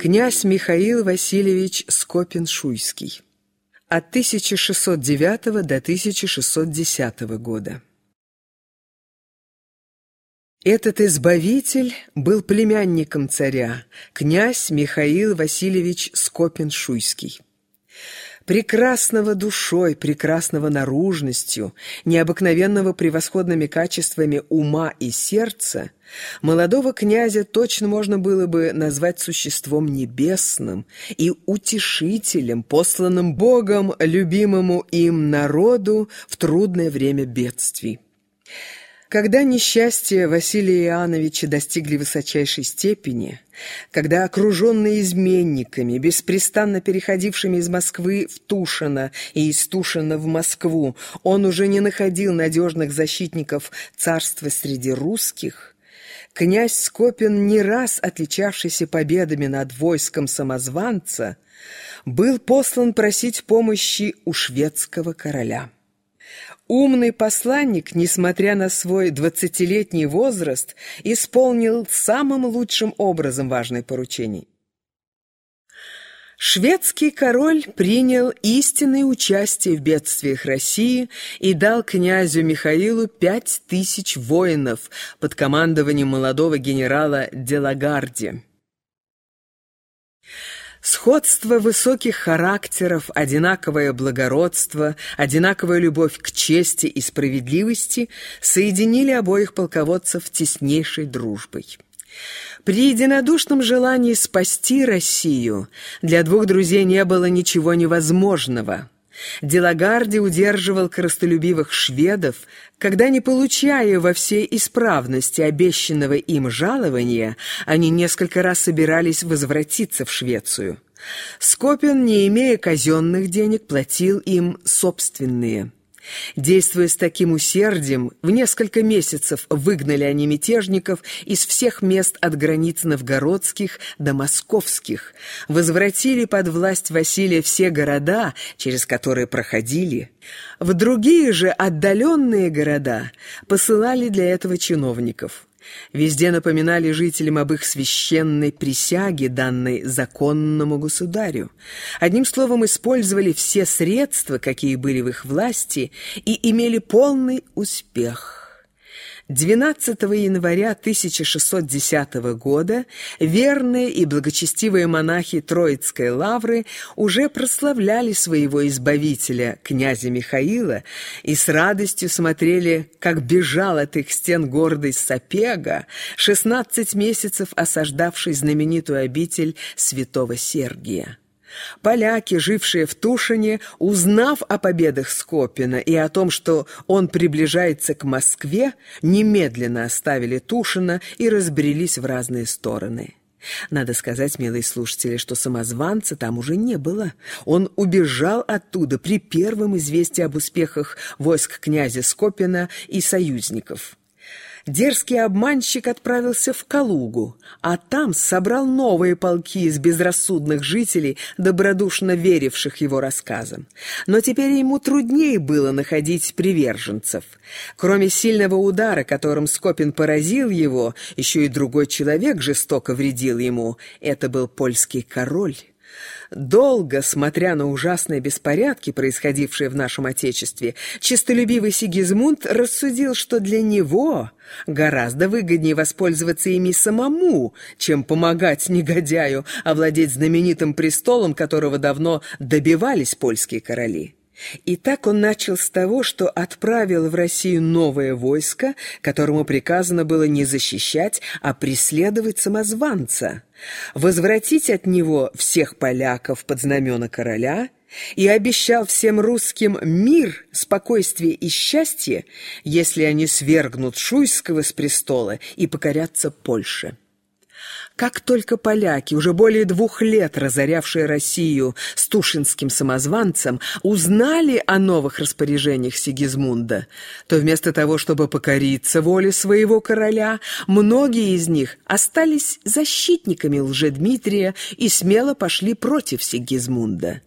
Князь Михаил Васильевич Скопин-Шуйский от 1609 до 1610 года. Этот избавитель был племянником царя, князь Михаил Васильевич Скопин-Шуйский прекрасного душой, прекрасного наружностью, необыкновенного превосходными качествами ума и сердца, молодого князя точно можно было бы назвать существом небесным и утешителем, посланным Богом, любимому им народу в трудное время бедствий. Когда несчастья Василия Иоанновича достигли высочайшей степени, когда, окруженный изменниками, беспрестанно переходившими из Москвы в Тушино и из Тушино в Москву, он уже не находил надежных защитников царства среди русских, князь Скопин, не раз отличавшийся победами над войском самозванца, был послан просить помощи у шведского короля. Умный посланник, несмотря на свой двадцатилетний возраст, исполнил самым лучшим образом важное поручение. Шведский король принял истинное участие в бедствиях России и дал князю Михаилу пять тысяч воинов под командованием молодого генерала Делагарди. Сходство высоких характеров, одинаковое благородство, одинаковая любовь к чести и справедливости соединили обоих полководцев теснейшей дружбой. При единодушном желании спасти Россию для двух друзей не было ничего невозможного. Делагарди удерживал коростолюбивых шведов, когда, не получая во всей исправности обещанного им жалования, они несколько раз собирались возвратиться в Швецию. Скопин, не имея казенных денег, платил им собственные – Действуя с таким усердием, в несколько месяцев выгнали они мятежников из всех мест от границ новгородских до московских, возвратили под власть Василия все города, через которые проходили. В другие же отдаленные города посылали для этого чиновников – Везде напоминали жителям об их священной присяге, данной законному государю. Одним словом, использовали все средства, какие были в их власти, и имели полный успех. 12 января 1610 года верные и благочестивые монахи Троицкой лавры уже прославляли своего избавителя, князя Михаила, и с радостью смотрели, как бежал от их стен гордый Сапега, 16 месяцев осаждавший знаменитую обитель святого Сергия. Поляки, жившие в Тушине, узнав о победах Скопина и о том, что он приближается к Москве, немедленно оставили Тушина и разбрелись в разные стороны. Надо сказать, милые слушатели, что самозванца там уже не было. Он убежал оттуда при первом известии об успехах войск князя Скопина и союзников дерзкий обманщик отправился в Калугу, а там собрал новые полки из безрассудных жителей, добродушно веривших его рассказам. Но теперь ему труднее было находить приверженцев. Кроме сильного удара, которым Скопин поразил его, еще и другой человек жестоко вредил ему. Это был польский король. Долго, смотря на ужасные беспорядки, происходившие в нашем Отечестве, честолюбивый Сигизмунд рассудил, что для него гораздо выгоднее воспользоваться ими самому, чем помогать негодяю овладеть знаменитым престолом, которого давно добивались польские короли. И так он начал с того, что отправил в Россию новое войско, которому приказано было не защищать, а преследовать самозванца, возвратить от него всех поляков под знамена короля и обещал всем русским мир, спокойствие и счастье, если они свергнут Шуйского с престола и покорятся Польше. Как только поляки, уже более двух лет разорявшие Россию с тушинским самозванцем, узнали о новых распоряжениях Сигизмунда, то вместо того, чтобы покориться воле своего короля, многие из них остались защитниками лжедмитрия и смело пошли против Сигизмунда.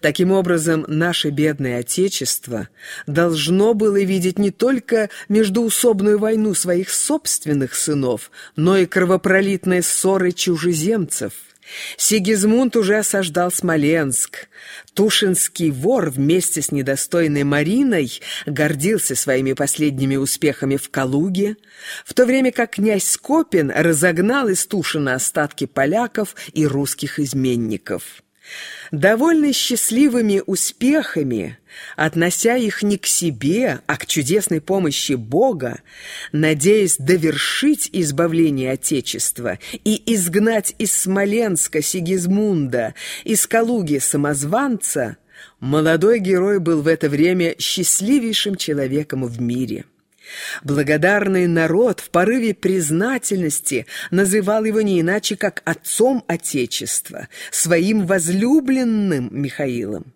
Таким образом, наше бедное Отечество должно было видеть не только междуусобную войну своих собственных сынов, но и кровопролитные ссоры чужеземцев. Сигизмунд уже осаждал Смоленск. Тушинский вор вместе с недостойной Мариной гордился своими последними успехами в Калуге, в то время как князь Скопин разогнал из Тушина остатки поляков и русских изменников. Довольный счастливыми успехами, относя их не к себе, а к чудесной помощи Бога, надеясь довершить избавление Отечества и изгнать из Смоленска Сигизмунда, из Калуги самозванца, молодой герой был в это время счастливейшим человеком в мире. Благодарный народ в порыве признательности называл его не иначе, как отцом Отечества, своим возлюбленным Михаилом.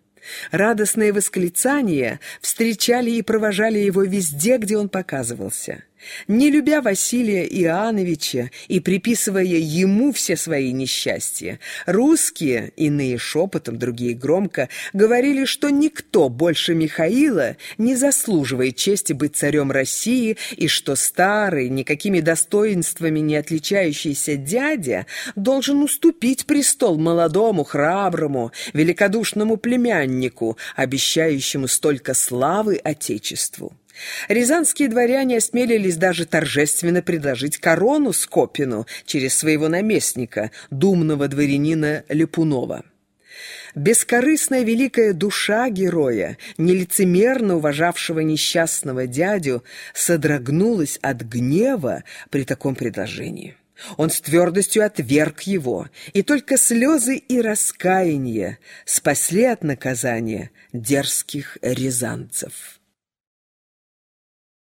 Радостные восклицания встречали и провожали его везде, где он показывался. Не любя Василия Иоанновича и приписывая ему все свои несчастья, русские, иные шепотом, другие громко, говорили, что никто больше Михаила не заслуживает чести быть царем России и что старый, никакими достоинствами не отличающийся дядя должен уступить престол молодому, храброму, великодушному племяннику, обещающему столько славы Отечеству. Рязанские дворяне осмелились даже торжественно предложить корону Скопину через своего наместника, думного дворянина Лепунова. Бескорыстная великая душа героя, нелицемерно уважавшего несчастного дядю, содрогнулась от гнева при таком предложении. Он с твердостью отверг его, и только слезы и раскаяние спасли от наказания дерзких рязанцев.